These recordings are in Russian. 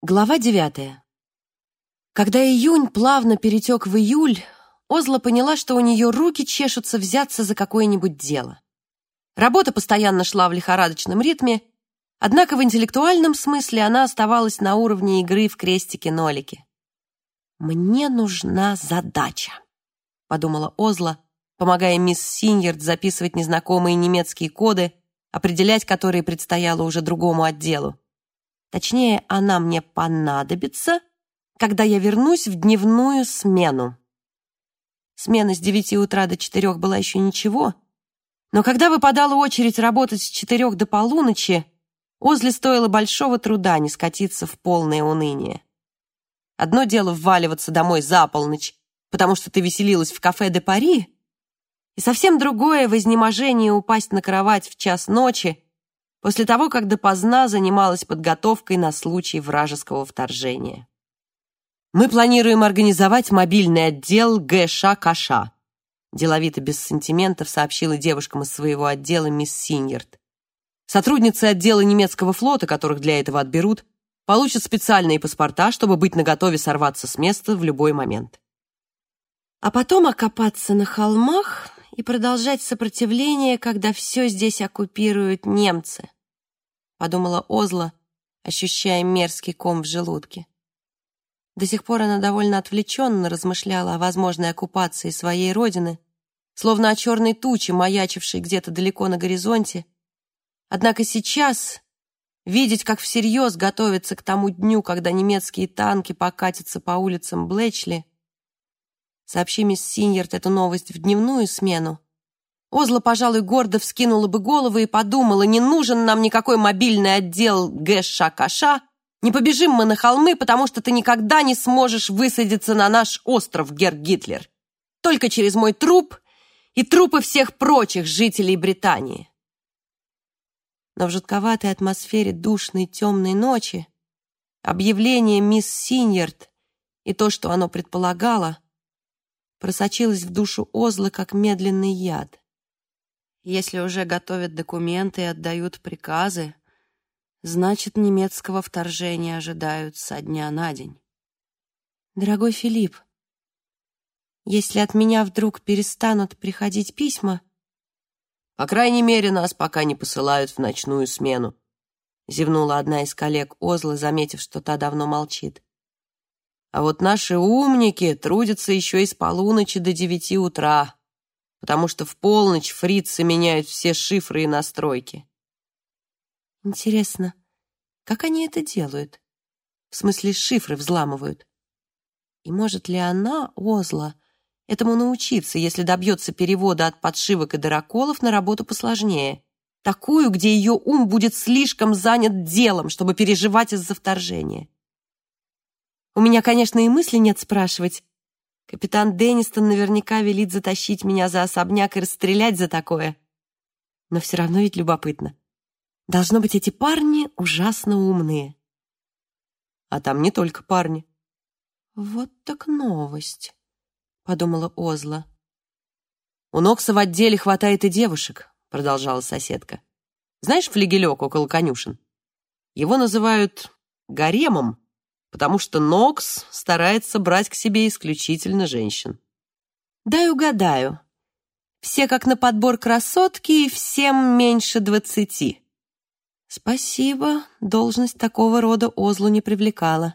Глава девятая. Когда июнь плавно перетек в июль, Озла поняла, что у нее руки чешутся взяться за какое-нибудь дело. Работа постоянно шла в лихорадочном ритме, однако в интеллектуальном смысле она оставалась на уровне игры в крестики-нолики. «Мне нужна задача», — подумала Озла, помогая мисс Синьерд записывать незнакомые немецкие коды, определять которые предстояло уже другому отделу. Точнее, она мне понадобится, когда я вернусь в дневную смену. Смена с девяти утра до четырех была еще ничего, но когда выпадала очередь работать с четырех до полуночи, Озле стоило большого труда не скатиться в полное уныние. Одно дело вваливаться домой за полночь, потому что ты веселилась в кафе де Пари, и совсем другое в изнеможении упасть на кровать в час ночи, после того, как допоздна занималась подготовкой на случай вражеского вторжения. «Мы планируем организовать мобильный отдел ГШ-КШ», деловито без сантиментов сообщила девушкам из своего отдела мисс Синьерд. Сотрудницы отдела немецкого флота, которых для этого отберут, получат специальные паспорта, чтобы быть наготове сорваться с места в любой момент. А потом окопаться на холмах и продолжать сопротивление, когда все здесь оккупируют немцы, подумала Озла, ощущая мерзкий ком в желудке. До сих пор она довольно отвлеченно размышляла о возможной оккупации своей родины, словно о черной туче, маячившей где-то далеко на горизонте. Однако сейчас видеть, как всерьез готовится к тому дню, когда немецкие танки покатятся по улицам Блэчли, Сообщи мисс Синьерт эту новость в дневную смену. Озла, пожалуй, гордо вскинула бы голову и подумала, не нужен нам никакой мобильный отдел ГШКШ, не побежим мы на холмы, потому что ты никогда не сможешь высадиться на наш остров, Герр Гитлер. Только через мой труп и трупы всех прочих жителей Британии. Но в жутковатой атмосфере душной темной ночи объявление мисс Синьерт и то, что оно предполагало, просочилась в душу Озлы, как медленный яд. Если уже готовят документы и отдают приказы, значит, немецкого вторжения ожидают со дня на день. Дорогой Филипп, если от меня вдруг перестанут приходить письма... По крайней мере, нас пока не посылают в ночную смену, зевнула одна из коллег Озлы, заметив, что та давно молчит. А вот наши умники трудятся еще и с полуночи до девяти утра, потому что в полночь фрицы меняют все шифры и настройки. Интересно, как они это делают? В смысле, шифры взламывают? И может ли она, Озла, этому научиться, если добьется перевода от подшивок и дыроколов на работу посложнее? Такую, где ее ум будет слишком занят делом, чтобы переживать из-за вторжения. У меня, конечно, и мысли нет спрашивать. Капитан Деннистон наверняка велит затащить меня за особняк и расстрелять за такое. Но все равно ведь любопытно. Должно быть, эти парни ужасно умные. А там не только парни. Вот так новость, подумала Озла. У Нокса в отделе хватает и девушек, продолжала соседка. Знаешь флигелек около конюшен? Его называют гаремом, потому что Нокс старается брать к себе исключительно женщин. Дай угадаю. Все как на подбор красотки и всем меньше двадцати. Спасибо, должность такого рода Озлу не привлекала,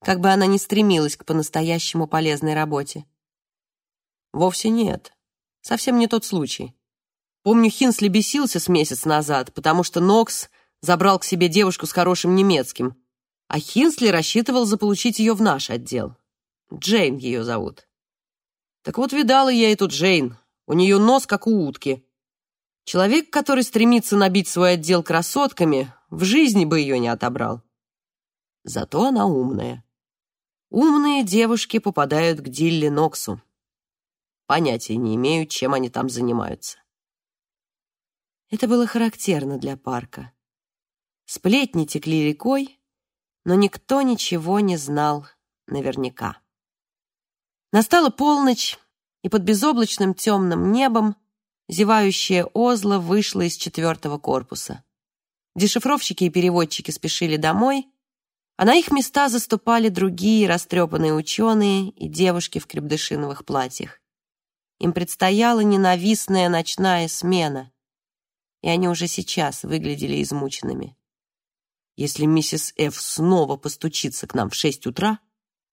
как бы она ни стремилась к по-настоящему полезной работе. Вовсе нет. Совсем не тот случай. Помню, Хинсли бесился с месяц назад, потому что Нокс забрал к себе девушку с хорошим немецким — а Хинсли рассчитывал заполучить ее в наш отдел. Джейн ее зовут. Так вот, видала я эту Джейн. У нее нос, как у утки. Человек, который стремится набить свой отдел красотками, в жизни бы ее не отобрал. Зато она умная. Умные девушки попадают к Дилли Ноксу. Понятия не имею, чем они там занимаются. Это было характерно для парка. Сплетни текли рекой, но никто ничего не знал наверняка. Настала полночь, и под безоблачным темным небом зевающая Озла вышла из четвертого корпуса. Дешифровщики и переводчики спешили домой, а на их места заступали другие растрепанные ученые и девушки в крепдышиновых платьях. Им предстояла ненавистная ночная смена, и они уже сейчас выглядели измученными. «Если миссис Ф. снова постучится к нам в шесть утра,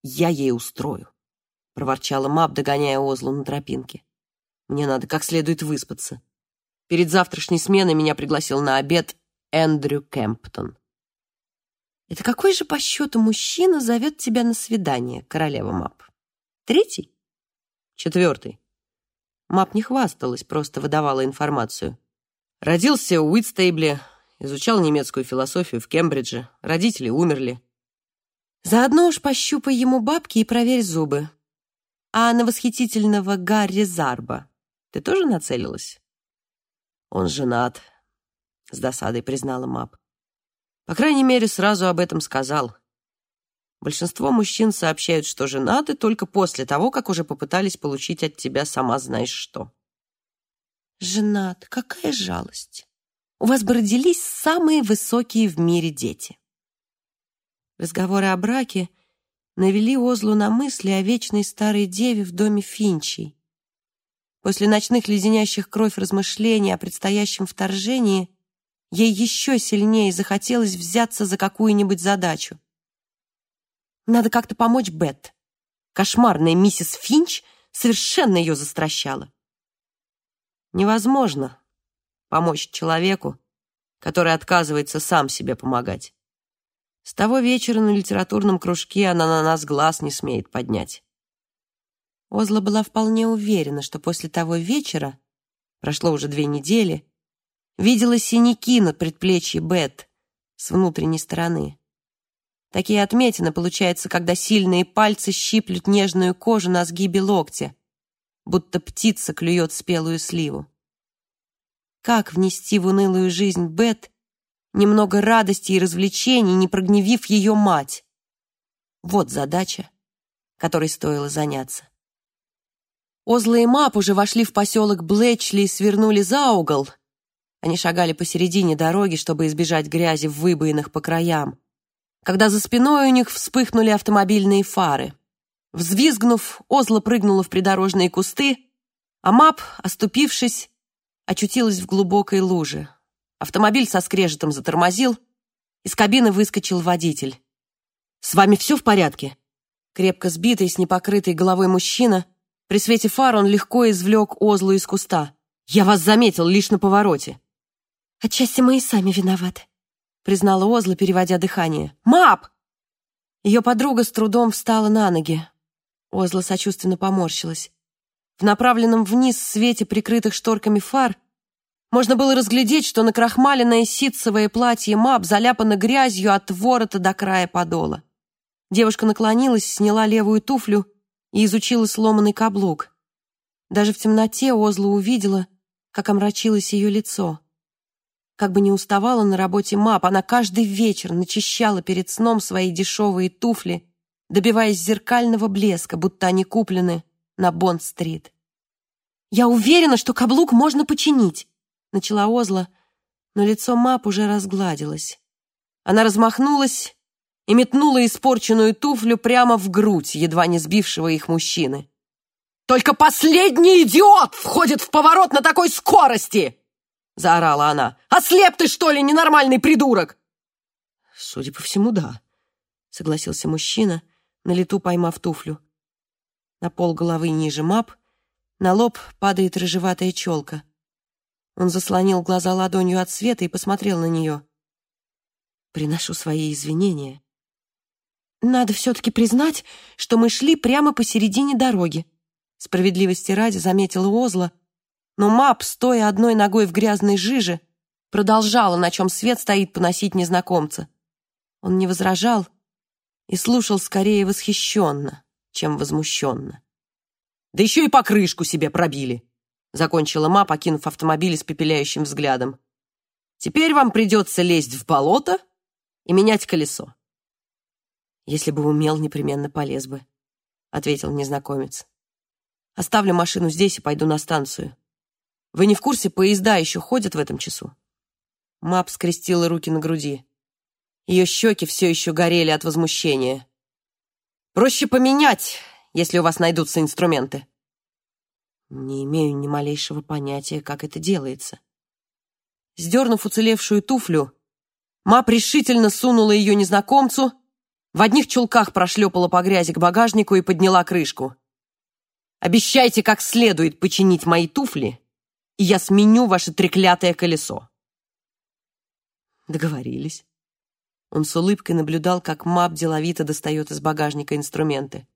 я ей устрою», — проворчала Мап, догоняя Озлу на тропинке. «Мне надо как следует выспаться. Перед завтрашней сменой меня пригласил на обед Эндрю Кемптон». Это какой же по счету мужчина зовет тебя на свидание, королева Мап? Третий? Четвертый. Мап не хвасталась, просто выдавала информацию. Родился в Уитстейбле, изучал немецкую философию в Кембридже, родители умерли. Заодно уж пощупай ему бабки и проверь зубы. А на восхитительного Гарри Зарба ты тоже нацелилась? Он женат, с досадой признала Мап. По крайней мере, сразу об этом сказал. Большинство мужчин сообщают, что женаты только после того, как уже попытались получить от тебя сама знаешь что. Женат, какая жалость. У вас бы родились самые высокие в мире дети. Разговоры о браке навели Озлу на мысли о вечной старой деве в доме Финчей. После ночных леденящих кровь размышлений о предстоящем вторжении ей еще сильнее захотелось взяться за какую-нибудь задачу. Надо как-то помочь Бет. Кошмарная миссис Финч совершенно ее застращала. Невозможно помочь человеку, который отказывается сам себе помогать. С того вечера на литературном кружке она на нас глаз не смеет поднять. Озла была вполне уверена, что после того вечера, прошло уже две недели, Видела синяки на предплечье Бет с внутренней стороны. Такие отметины получаются, когда сильные пальцы щиплют нежную кожу на сгибе локтя, будто птица клюет спелую сливу. Как внести в унылую жизнь Бет немного радости и развлечений, не прогневив ее мать? Вот задача, которой стоило заняться. Озла и Мап уже вошли в поселок Блэчли и свернули за угол — они шагали посередине дороги, чтобы избежать грязи в выбоинах по краям. Когда за спиной у них вспыхнули автомобильные фары. Взвизгнув, Озла прыгнула в придорожные кусты, а Мап, оступившись, очутилась в глубокой луже. Автомобиль со скрежетом затормозил, из кабины выскочил водитель. «С вами все в порядке?» Крепко сбитый, с непокрытой головой мужчина, при свете фар он легко извлек Озлу из куста. «Я вас заметил лишь на повороте». «Отчасти мы и сами виноваты», — признала Озла, переводя дыхание. «Мап!» Ее подруга с трудом встала на ноги. Озла сочувственно поморщилась. В направленном вниз свете прикрытых шторками фар можно было разглядеть, что накрахмаленное ситцевое платье Мап заляпано грязью от ворота до края подола. Девушка наклонилась, сняла левую туфлю и изучила сломанный каблук. Даже в темноте Озла увидела, как омрачилось ее лицо. Как бы не уставала на работе МАП, она каждый вечер начищала перед сном свои дешевые туфли, добиваясь зеркального блеска, будто они куплены на Бонд-стрит. «Я уверена, что каблук можно починить», — начала Озла, но лицо МАП уже разгладилось. Она размахнулась и метнула испорченную туфлю прямо в грудь, едва не сбившего их мужчины. «Только последний идиот входит в поворот на такой скорости!» — заорала она. «Ослеп ты, что ли, ненормальный придурок?» «Судя по всему, да», — согласился мужчина, на лету поймав туфлю. На пол головы ниже мап, на лоб падает рыжеватая челка. Он заслонил глаза ладонью от света и посмотрел на нее. «Приношу свои извинения. Надо все-таки признать, что мы шли прямо посередине дороги», справедливости ради заметила Озла, но Мап, стоя одной ногой в грязной жиже, продолжала, на чем свет стоит, поносить незнакомца. Он не возражал и слушал скорее восхищенно, чем возмущенно. «Да еще и покрышку себе пробили!» закончила Ма, покинув автомобиль с пепеляющим взглядом. «Теперь вам придется лезть в болото и менять колесо». «Если бы умел, непременно полез бы», — ответил незнакомец. «Оставлю машину здесь и пойду на станцию. Вы не в курсе, поезда еще ходят в этом часу?» Мап скрестила руки на груди. Ее щеки все еще горели от возмущения. «Проще поменять, если у вас найдутся инструменты». Не имею ни малейшего понятия, как это делается. Сдернув уцелевшую туфлю, Мап решительно сунула ее незнакомцу, в одних чулках прошлепала по грязи к багажнику и подняла крышку. «Обещайте как следует починить мои туфли, и я сменю ваше треклятое колесо». Договорились. Он с улыбкой наблюдал, как Мап деловито достает из багажника инструменты.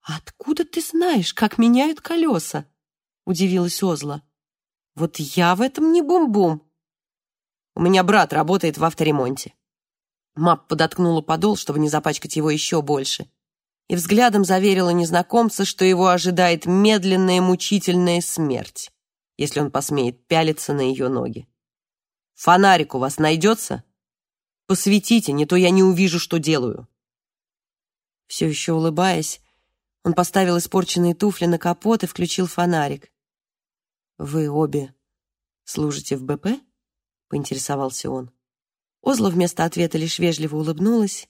«Откуда ты знаешь, как меняют колеса?» — удивилась Озла. «Вот я в этом не бум-бум». «У меня брат работает в авторемонте». Мап подоткнула подол, чтобы не запачкать его еще больше, и взглядом заверила незнакомца, что его ожидает медленная мучительная смерть, если он посмеет пялиться на ее ноги. «Фонарик у вас найдется?» Посветите, не то я не увижу, что делаю». Все еще улыбаясь, он поставил испорченные туфли на капот и включил фонарик. «Вы обе служите в БП?» — поинтересовался он. Озла вместо ответа лишь вежливо улыбнулась.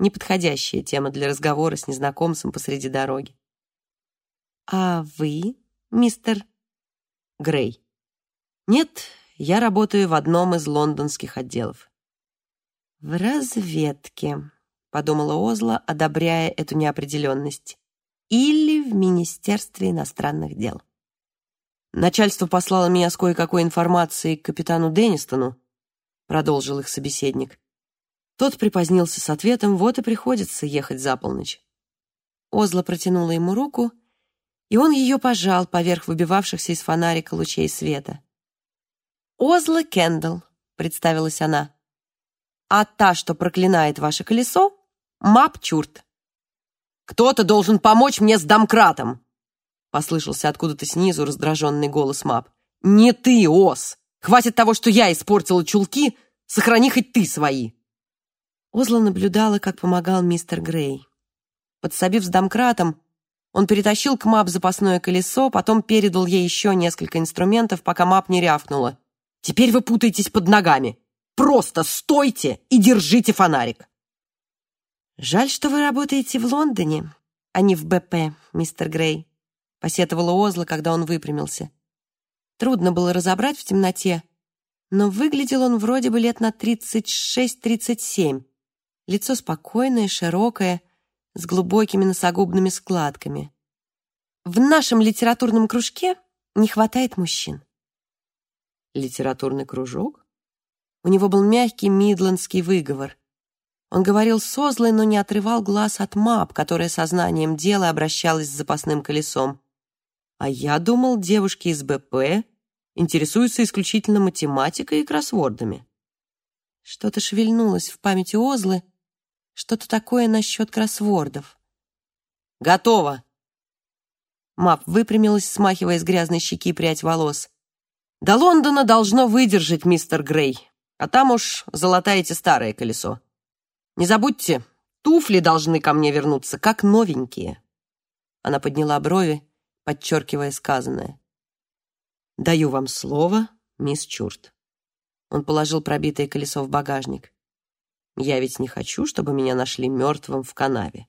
Неподходящая тема для разговора с незнакомцем посреди дороги. «А вы, мистер Грей?» «Нет, я работаю в одном из лондонских отделов». «В разведке», — подумала Озла, одобряя эту неопределенность. «Или в Министерстве иностранных дел». «Начальство послало меня с кое-какой информацией к капитану Деннистону», — продолжил их собеседник. Тот припозднился с ответом, вот и приходится ехать за полночь. Озла протянула ему руку, и он ее пожал поверх выбивавшихся из фонарика лучей света. «Озла Кендалл», — представилась она а та, что проклинает ваше колесо, мап чурт. «Кто-то должен помочь мне с домкратом!» Послышался откуда-то снизу раздраженный голос мап. «Не ты, Ос! Хватит того, что я испортила чулки, сохрани хоть ты свои!» Озла наблюдала, как помогал мистер Грей. Подсобив с домкратом, он перетащил к Мап запасное колесо, потом передал ей еще несколько инструментов, пока Мап не рявкнула. «Теперь вы путаетесь под ногами. Просто стойте и держите фонарик!» «Жаль, что вы работаете в Лондоне, а не в БП, мистер Грей», посетовала Озла, когда он выпрямился. Трудно было разобрать в темноте, но выглядел он вроде бы лет на 36-37. Лицо спокойное, широкое, с глубокими носогубными складками. В нашем литературном кружке не хватает мужчин. Литературный кружок? У него был мягкий мидландский выговор. Он говорил со злой, но не отрывал глаз от мап, которая сознанием дела обращалась с запасным колесом. А я думал, девушки из БП интересуются исключительно математикой и кроссвордами. Что-то шевельнулось в памяти Озлы, что-то такое насчет кроссвордов. «Готово!» Мап выпрямилась, смахивая с грязной щеки прядь волос. «До Лондона должно выдержать, мистер Грей. А там уж золотаете старое колесо. Не забудьте, туфли должны ко мне вернуться, как новенькие. Она подняла брови, подчеркивая сказанное. «Даю вам слово, мисс Чурт». Он положил пробитое колесо в багажник. «Я ведь не хочу, чтобы меня нашли мертвым в канаве».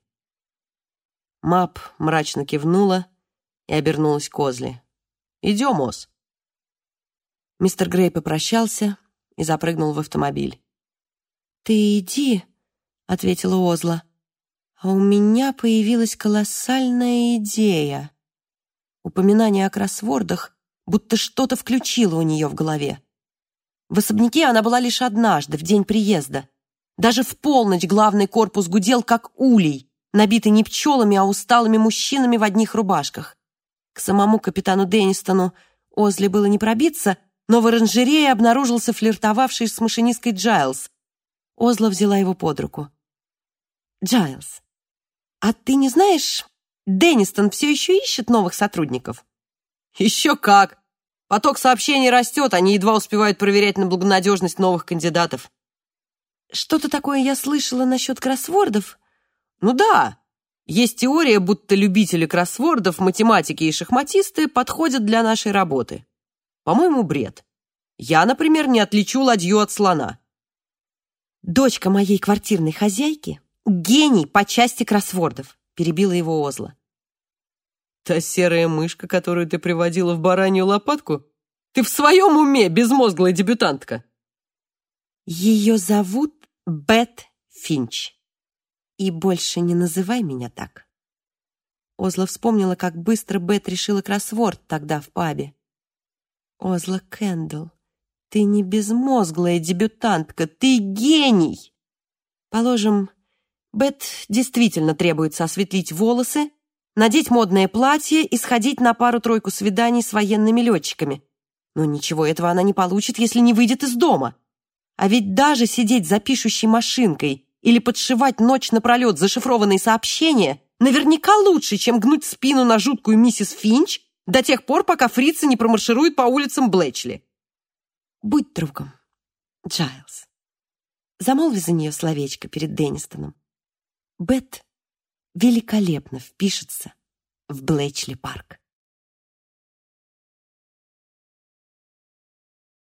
Мап мрачно кивнула и обернулась к Озли. «Идем, Оз». Мистер Грей попрощался, и запрыгнул в автомобиль. «Ты иди», — ответила Озла. «А у меня появилась колоссальная идея». Упоминание о кроссвордах будто что-то включило у нее в голове. В особняке она была лишь однажды, в день приезда. Даже в полночь главный корпус гудел, как улей, набитый не пчелами, а усталыми мужчинами в одних рубашках. К самому капитану Деннистону Озли было не пробиться, но в оранжерее обнаружился флиртовавший с машинисткой Джайлз. Озла взяла его под руку. «Джайлз, а ты не знаешь, Деннистон все еще ищет новых сотрудников?» «Еще как! Поток сообщений растет, они едва успевают проверять на благонадежность новых кандидатов». «Что-то такое я слышала насчет кроссвордов?» «Ну да, есть теория, будто любители кроссвордов, математики и шахматисты подходят для нашей работы. По-моему, бред. Я, например, не отличу ладью от слона. Дочка моей квартирной хозяйки — гений по части кроссвордов, перебила его Озла. Та серая мышка, которую ты приводила в баранью лопатку? Ты в своем уме, безмозглая дебютантка? Ее зовут Бет Финч. И больше не называй меня так. Озла вспомнила, как быстро Бет решила кроссворд тогда в пабе. Озла Кэндл, ты не безмозглая дебютантка, ты гений! Положим, Бет действительно требуется осветлить волосы, надеть модное платье и сходить на пару-тройку свиданий с военными летчиками. Но ничего этого она не получит, если не выйдет из дома. А ведь даже сидеть за пишущей машинкой или подшивать ночь напролет зашифрованные сообщения наверняка лучше, чем гнуть спину на жуткую миссис Финч до тех пор, пока фрицы не промаршируют по улицам Блэчли. Будь другом, Джайлз. Замолви за нее словечко перед Деннистоном. Бет великолепно впишется в Блэчли парк.